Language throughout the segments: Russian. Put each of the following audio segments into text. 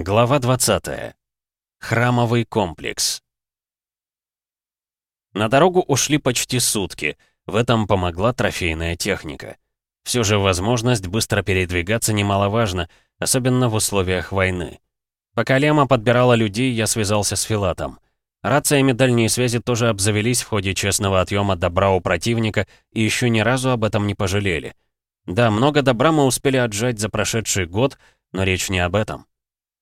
Глава 20. Храмовый комплекс. На дорогу ушли почти сутки. В этом помогла трофейная техника. Все же возможность быстро передвигаться немаловажна, особенно в условиях войны. Пока Лема подбирала людей, я связался с Филатом. Рациями дальней связи тоже обзавелись в ходе честного отъема добра у противника и еще ни разу об этом не пожалели. Да, много добра мы успели отжать за прошедший год, но речь не об этом.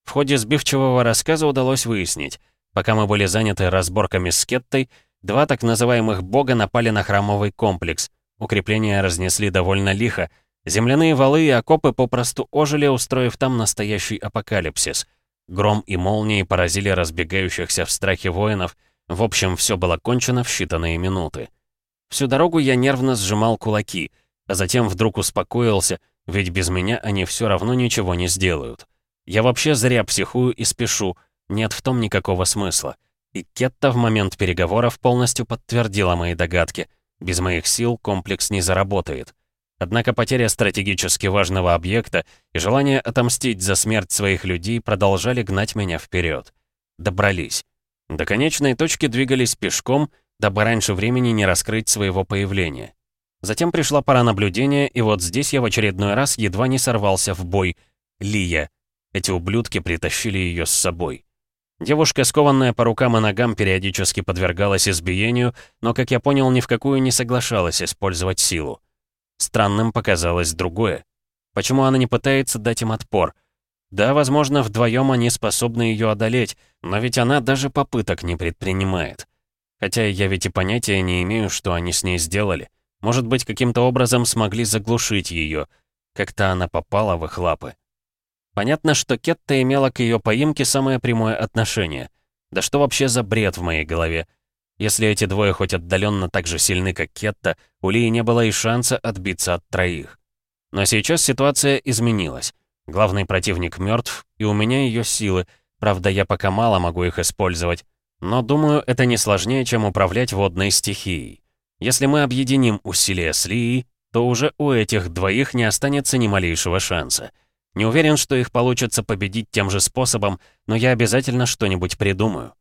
В ходе сбивчивого рассказа удалось выяснить, пока мы были заняты разборками с Кеттой, два так называемых бога напали на храмовый комплекс. Укрепления разнесли довольно лихо. Земляные валы и окопы попросту ожили, устроив там настоящий апокалипсис. Гром и молнии поразили разбегающихся в страхе воинов. В общем, все было кончено в считанные минуты. Всю дорогу я нервно сжимал кулаки, а затем вдруг успокоился, ведь без меня они все равно ничего не сделают. Я вообще зря психую и спешу, нет в том никакого смысла. И Кетта в момент переговоров полностью подтвердила мои догадки. Без моих сил комплекс не заработает. Однако потеря стратегически важного объекта и желание отомстить за смерть своих людей продолжали гнать меня вперед. Добрались. До конечной точки двигались пешком, дабы раньше времени не раскрыть своего появления. Затем пришла пора наблюдения, и вот здесь я в очередной раз едва не сорвался в бой. Лия. Эти ублюдки притащили ее с собой. Девушка, скованная по рукам и ногам, периодически подвергалась избиению, но, как я понял, ни в какую не соглашалась использовать силу. Странным показалось другое. Почему она не пытается дать им отпор? Да, возможно, вдвоем они способны ее одолеть, но ведь она даже попыток не предпринимает. Хотя я ведь и понятия не имею, что они с ней сделали. Может быть, каким-то образом смогли заглушить ее. Как-то она попала в их лапы. Понятно, что Кетта имела к ее поимке самое прямое отношение. Да что вообще за бред в моей голове? Если эти двое хоть отдаленно так же сильны, как Кетта, у Лии не было и шанса отбиться от троих. Но сейчас ситуация изменилась. Главный противник мертв, и у меня ее силы, правда, я пока мало могу их использовать. Но думаю, это не сложнее, чем управлять водной стихией. Если мы объединим усилия с Лией, то уже у этих двоих не останется ни малейшего шанса. Не уверен, что их получится победить тем же способом, но я обязательно что-нибудь придумаю.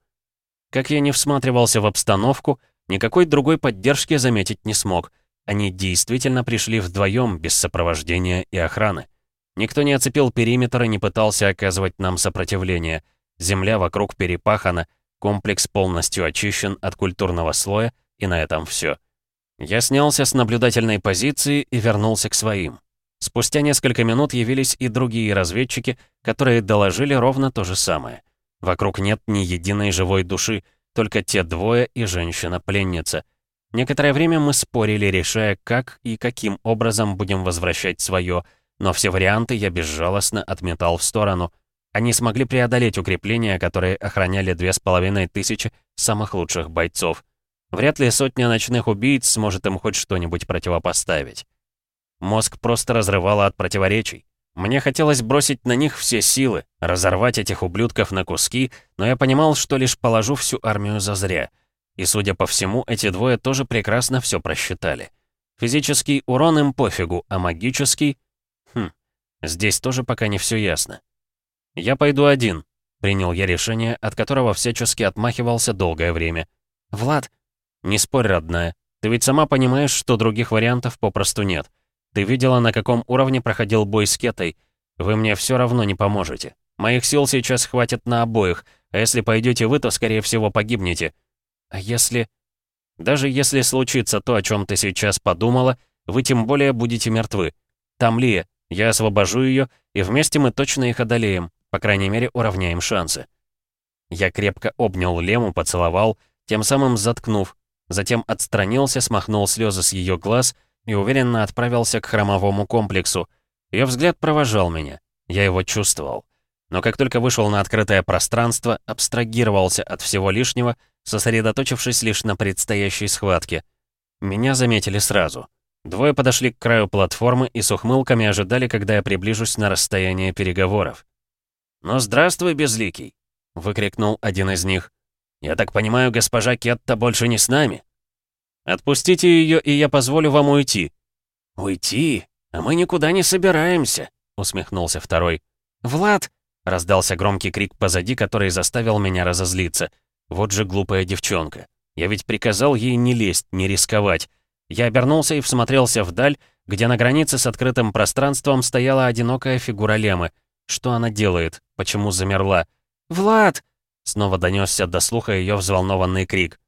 Как я не всматривался в обстановку, никакой другой поддержки заметить не смог. Они действительно пришли вдвоем, без сопровождения и охраны. Никто не оцепил периметр и не пытался оказывать нам сопротивление. Земля вокруг перепахана, комплекс полностью очищен от культурного слоя, и на этом все. Я снялся с наблюдательной позиции и вернулся к своим. Спустя несколько минут явились и другие разведчики, которые доложили ровно то же самое. Вокруг нет ни единой живой души, только те двое и женщина-пленница. Некоторое время мы спорили, решая, как и каким образом будем возвращать свое, но все варианты я безжалостно отметал в сторону. Они смогли преодолеть укрепления, которые охраняли две с половиной тысячи самых лучших бойцов. Вряд ли сотня ночных убийц сможет им хоть что-нибудь противопоставить. Мозг просто разрывало от противоречий. Мне хотелось бросить на них все силы, разорвать этих ублюдков на куски, но я понимал, что лишь положу всю армию зазря. И, судя по всему, эти двое тоже прекрасно все просчитали. Физический урон им пофигу, а магический... Хм, здесь тоже пока не все ясно. «Я пойду один», — принял я решение, от которого всячески отмахивался долгое время. «Влад...» «Не спорь, родная. Ты ведь сама понимаешь, что других вариантов попросту нет. Ты видела, на каком уровне проходил бой с Кетой. Вы мне все равно не поможете. Моих сил сейчас хватит на обоих, а если пойдете вы, то, скорее всего, погибнете. А если... Даже если случится то, о чем ты сейчас подумала, вы тем более будете мертвы. Там Лия, я освобожу ее, и вместе мы точно их одолеем, по крайней мере, уравняем шансы. Я крепко обнял Лему, поцеловал, тем самым заткнув, затем отстранился, смахнул слезы с ее глаз и уверенно отправился к храмовому комплексу. Ее взгляд провожал меня. Я его чувствовал. Но как только вышел на открытое пространство, абстрагировался от всего лишнего, сосредоточившись лишь на предстоящей схватке. Меня заметили сразу. Двое подошли к краю платформы и с ухмылками ожидали, когда я приближусь на расстояние переговоров. «Ну, здравствуй, Безликий!» — выкрикнул один из них. «Я так понимаю, госпожа Кетта больше не с нами?» «Отпустите ее, и я позволю вам уйти». «Уйти? А мы никуда не собираемся», — усмехнулся второй. «Влад!» Раздался громкий крик позади, который заставил меня разозлиться. Вот же глупая девчонка. Я ведь приказал ей не лезть, не рисковать. Я обернулся и всмотрелся вдаль, где на границе с открытым пространством стояла одинокая фигура Лемы. Что она делает? Почему замерла? «Влад!» Снова донесся до слуха ее взволнованный крик.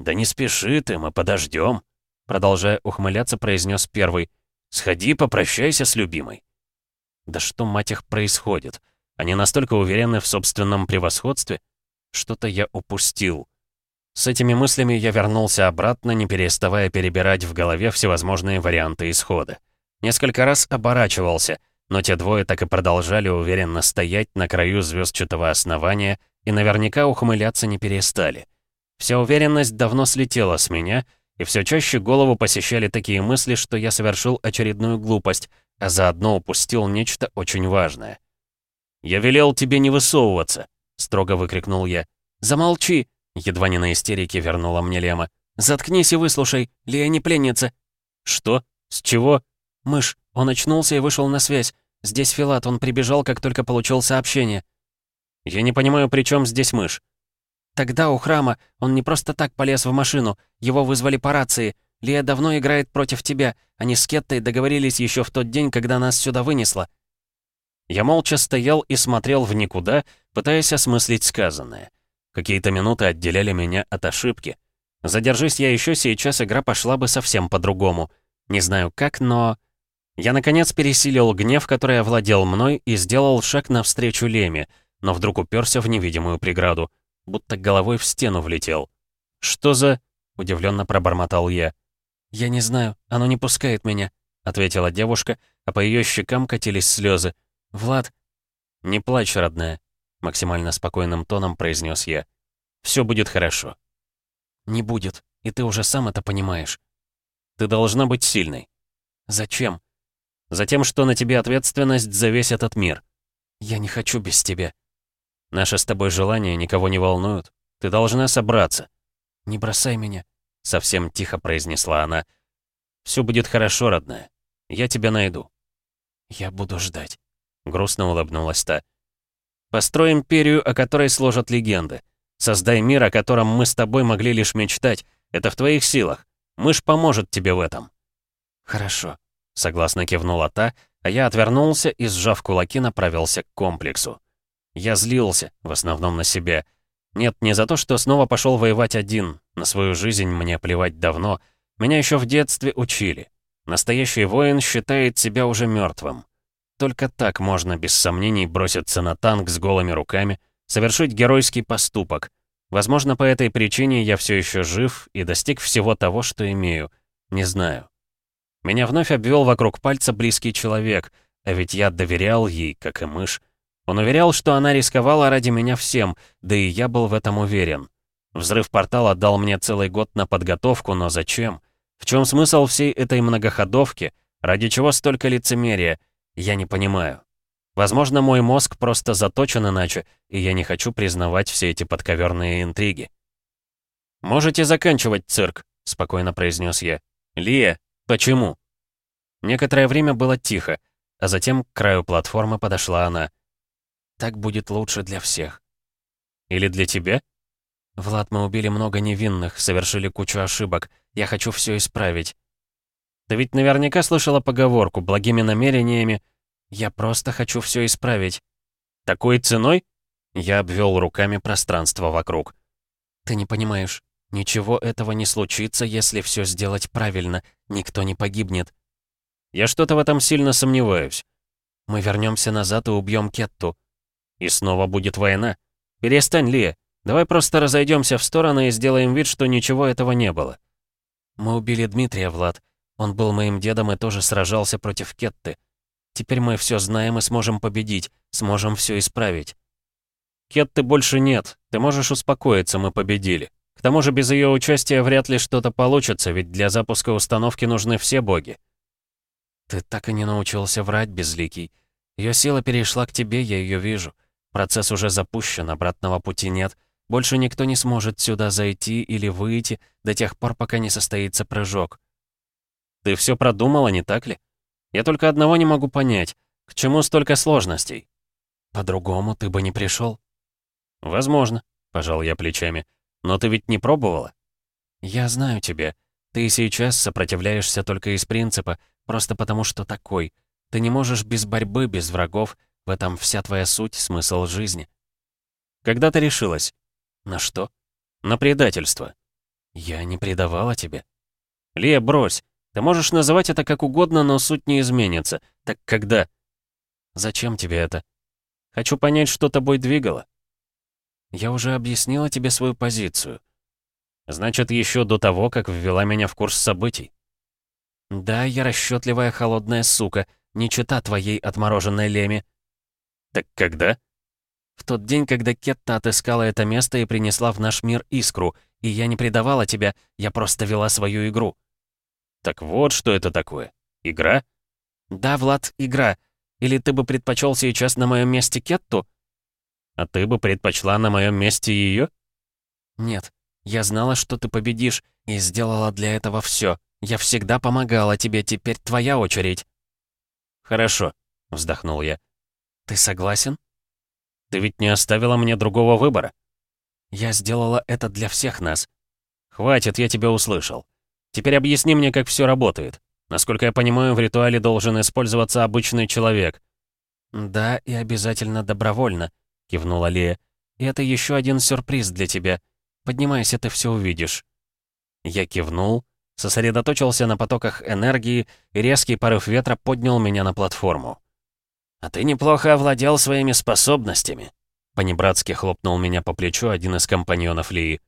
«Да не спеши ты, мы подождем», продолжая ухмыляться, произнес первый. «Сходи, попрощайся с любимой». Да что, мать их, происходит? Они настолько уверены в собственном превосходстве? Что-то я упустил. С этими мыслями я вернулся обратно, не переставая перебирать в голове всевозможные варианты исхода. Несколько раз оборачивался, но те двое так и продолжали уверенно стоять на краю звездчатого основания и наверняка ухмыляться не перестали. Вся уверенность давно слетела с меня, и все чаще голову посещали такие мысли, что я совершил очередную глупость, а заодно упустил нечто очень важное. «Я велел тебе не высовываться!» — строго выкрикнул я. «Замолчи!» Едва не на истерике вернула мне Лема. «Заткнись и выслушай, Лия не пленница». «Что? С чего?» «Мышь, он очнулся и вышел на связь. Здесь Филат, он прибежал, как только получил сообщение». «Я не понимаю, при чем здесь мышь?» «Тогда у храма он не просто так полез в машину. Его вызвали по рации. Лия давно играет против тебя. Они с Кеттой договорились еще в тот день, когда нас сюда вынесло». Я молча стоял и смотрел в никуда, пытаясь осмыслить сказанное. Какие-то минуты отделяли меня от ошибки. Задержись я еще сейчас, игра пошла бы совсем по-другому. Не знаю как, но... Я, наконец, пересилил гнев, который овладел мной, и сделал шаг навстречу Леме, но вдруг уперся в невидимую преграду, будто головой в стену влетел. «Что за...» — удивленно пробормотал я. «Я не знаю, оно не пускает меня», — ответила девушка, а по ее щекам катились слезы. «Влад...» «Не плачь, родная», максимально спокойным тоном произнес я. Все будет хорошо. Не будет, и ты уже сам это понимаешь. Ты должна быть сильной. Зачем? Затем, что на тебе ответственность за весь этот мир. Я не хочу без тебя. Наши с тобой желания никого не волнуют. Ты должна собраться. Не бросай меня, совсем тихо произнесла она. Все будет хорошо, родная. Я тебя найду. Я буду ждать. Грустно улыбнулась та. Построй империю, о которой сложат легенды. Создай мир, о котором мы с тобой могли лишь мечтать. Это в твоих силах. Мышь поможет тебе в этом». «Хорошо», — согласно кивнула та, а я отвернулся и, сжав кулаки, направился к комплексу. Я злился, в основном на себя. Нет, не за то, что снова пошел воевать один. На свою жизнь мне плевать давно. Меня еще в детстве учили. Настоящий воин считает себя уже мертвым. Только так можно без сомнений броситься на танк с голыми руками, совершить геройский поступок. Возможно, по этой причине я все еще жив и достиг всего того, что имею. Не знаю. Меня вновь обвел вокруг пальца близкий человек, а ведь я доверял ей, как и мышь. Он уверял, что она рисковала ради меня всем, да и я был в этом уверен. Взрыв портала дал мне целый год на подготовку, но зачем? В чем смысл всей этой многоходовки? Ради чего столько лицемерия? Я не понимаю. Возможно, мой мозг просто заточен иначе, и я не хочу признавать все эти подковерные интриги. «Можете заканчивать цирк», — спокойно произнес я. «Лия, почему?» Некоторое время было тихо, а затем к краю платформы подошла она. «Так будет лучше для всех». «Или для тебя?» «Влад, мы убили много невинных, совершили кучу ошибок. Я хочу все исправить. Ты ведь наверняка слышала поговорку «благими намерениями». Я просто хочу все исправить. Такой ценой? Я обвел руками пространство вокруг. Ты не понимаешь. Ничего этого не случится, если все сделать правильно. Никто не погибнет. Я что-то в этом сильно сомневаюсь. Мы вернемся назад и убьем Кетту. И снова будет война. Перестань, Лия. Давай просто разойдемся в стороны и сделаем вид, что ничего этого не было. Мы убили Дмитрия, Влад. Он был моим дедом и тоже сражался против Кетты. Теперь мы все знаем и сможем победить, сможем все исправить. Кетты больше нет, ты можешь успокоиться, мы победили. К тому же без ее участия вряд ли что-то получится, ведь для запуска установки нужны все боги. Ты так и не научился врать, Безликий. Ее сила перешла к тебе, я ее вижу. Процесс уже запущен, обратного пути нет. Больше никто не сможет сюда зайти или выйти до тех пор, пока не состоится прыжок. Ты все продумала, не так ли? Я только одного не могу понять. К чему столько сложностей? По-другому ты бы не пришел. «Возможно», — пожал я плечами. «Но ты ведь не пробовала?» «Я знаю тебя. Ты сейчас сопротивляешься только из принципа, просто потому что такой. Ты не можешь без борьбы, без врагов. В этом вся твоя суть, смысл жизни». «Когда ты решилась?» «На что?» «На предательство». «Я не предавала тебе». «Лия, брось. Ты можешь называть это как угодно, но суть не изменится. Так когда?» «Зачем тебе это?» «Хочу понять, что тобой двигало». «Я уже объяснила тебе свою позицию». «Значит, еще до того, как ввела меня в курс событий?» «Да, я расчетливая холодная сука, не чита твоей отмороженной Леми». «Так когда?» «В тот день, когда Кетта отыскала это место и принесла в наш мир искру, и я не предавала тебя, я просто вела свою игру». «Так вот, что это такое? Игра?» «Да, Влад, игра. Или ты бы предпочел сейчас на моем месте Кетту?» «А ты бы предпочла на моем месте ее?» «Нет. Я знала, что ты победишь, и сделала для этого все. Я всегда помогала тебе, теперь твоя очередь». «Хорошо», — вздохнул я. «Ты согласен?» «Ты ведь не оставила мне другого выбора». «Я сделала это для всех нас». «Хватит, я тебя услышал. Теперь объясни мне, как все работает. Насколько я понимаю, в ритуале должен использоваться обычный человек». «Да, и обязательно добровольно», — кивнула Лия. «И это еще один сюрприз для тебя. Поднимайся, ты все увидишь». Я кивнул, сосредоточился на потоках энергии, и резкий порыв ветра поднял меня на платформу. «А ты неплохо овладел своими способностями», — понебратски хлопнул меня по плечу один из компаньонов Лии.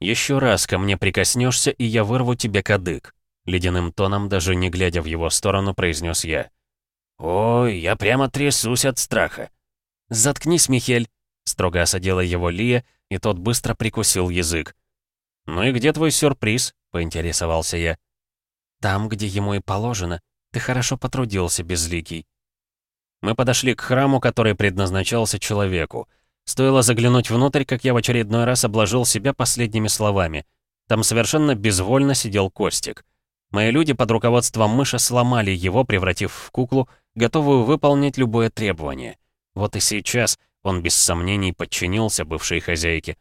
«Еще раз ко мне прикоснешься, и я вырву тебе кадык», — ледяным тоном, даже не глядя в его сторону, произнес я. «Ой, я прямо трясусь от страха». «Заткнись, Михель», — строго осадила его Лия, и тот быстро прикусил язык. «Ну и где твой сюрприз?» — поинтересовался я. «Там, где ему и положено. Ты хорошо потрудился, Безликий». Мы подошли к храму, который предназначался человеку. Стоило заглянуть внутрь, как я в очередной раз обложил себя последними словами. Там совершенно безвольно сидел Костик. Мои люди под руководством мыша сломали его, превратив в куклу, готовую выполнить любое требование. Вот и сейчас он без сомнений подчинился бывшей хозяйке.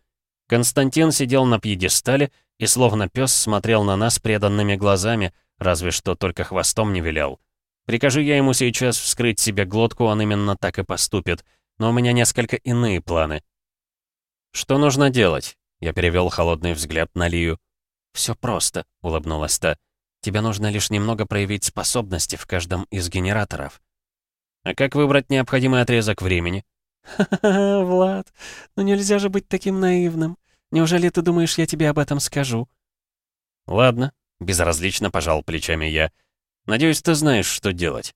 Константин сидел на пьедестале и словно пес смотрел на нас преданными глазами, разве что только хвостом не вилял. Прикажи я ему сейчас вскрыть себе глотку, он именно так и поступит — но у меня несколько иные планы. «Что нужно делать?» Я перевел холодный взгляд на Лию. «Все просто», — улыбнулась та. «Тебе нужно лишь немного проявить способности в каждом из генераторов». «А как выбрать необходимый отрезок времени?» «Ха-ха-ха, Влад, ну нельзя же быть таким наивным. Неужели ты думаешь, я тебе об этом скажу?» «Ладно», — безразлично пожал плечами я. «Надеюсь, ты знаешь, что делать».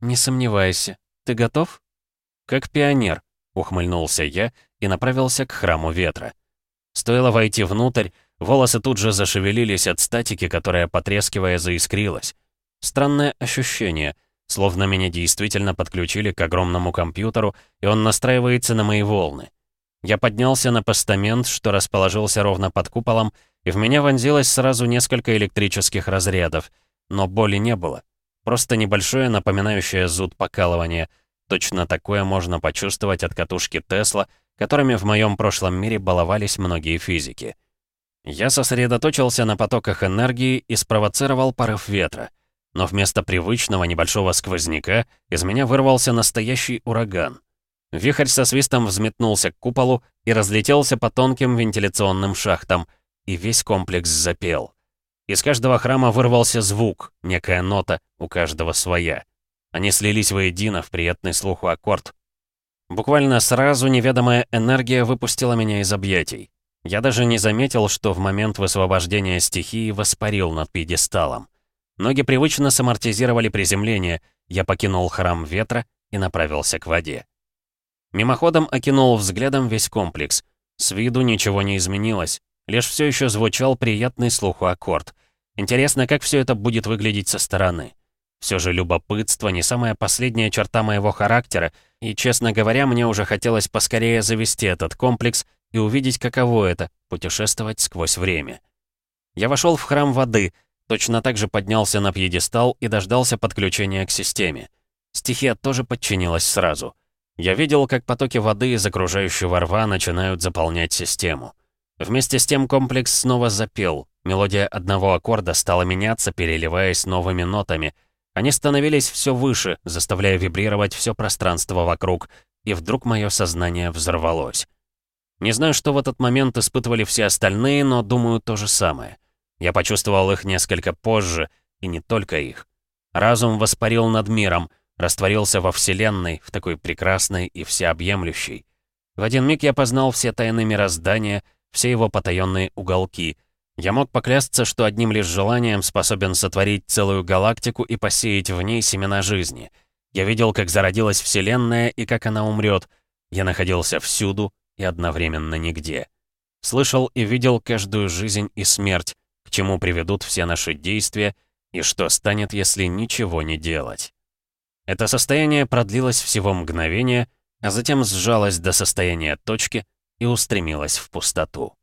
«Не сомневайся. Ты готов?» «Как пионер», — ухмыльнулся я и направился к храму ветра. Стоило войти внутрь, волосы тут же зашевелились от статики, которая, потрескивая, заискрилась. Странное ощущение, словно меня действительно подключили к огромному компьютеру, и он настраивается на мои волны. Я поднялся на постамент, что расположился ровно под куполом, и в меня вонзилось сразу несколько электрических разрядов, но боли не было. Просто небольшое напоминающее зуд покалывание — Точно такое можно почувствовать от катушки Тесла, которыми в моем прошлом мире баловались многие физики. Я сосредоточился на потоках энергии и спровоцировал порыв ветра. Но вместо привычного небольшого сквозняка из меня вырвался настоящий ураган. Вихрь со свистом взметнулся к куполу и разлетелся по тонким вентиляционным шахтам, и весь комплекс запел. Из каждого храма вырвался звук, некая нота, у каждого своя. Они слились воедино в приятный слуху аккорд. Буквально сразу неведомая энергия выпустила меня из объятий. Я даже не заметил, что в момент высвобождения стихии воспарил над пьедесталом. Ноги привычно самортизировали приземление, я покинул храм ветра и направился к воде. Мимоходом окинул взглядом весь комплекс. С виду ничего не изменилось, лишь все еще звучал приятный слуху аккорд. Интересно, как все это будет выглядеть со стороны. Все же любопытство не самая последняя черта моего характера, и, честно говоря, мне уже хотелось поскорее завести этот комплекс и увидеть, каково это — путешествовать сквозь время. Я вошел в храм воды, точно так же поднялся на пьедестал и дождался подключения к системе. Стихия тоже подчинилась сразу. Я видел, как потоки воды из окружающего рва начинают заполнять систему. Вместе с тем комплекс снова запел. Мелодия одного аккорда стала меняться, переливаясь новыми нотами. Они становились все выше, заставляя вибрировать все пространство вокруг, и вдруг мое сознание взорвалось. Не знаю, что в этот момент испытывали все остальные, но думаю то же самое. Я почувствовал их несколько позже, и не только их. Разум воспарил над миром, растворился во Вселенной, в такой прекрасной и всеобъемлющей. В один миг я познал все тайны мироздания, все его потаенные уголки. Я мог поклясться, что одним лишь желанием способен сотворить целую галактику и посеять в ней семена жизни. Я видел, как зародилась Вселенная и как она умрет. Я находился всюду и одновременно нигде. Слышал и видел каждую жизнь и смерть, к чему приведут все наши действия и что станет, если ничего не делать. Это состояние продлилось всего мгновение, а затем сжалось до состояния точки, и устремилась в пустоту.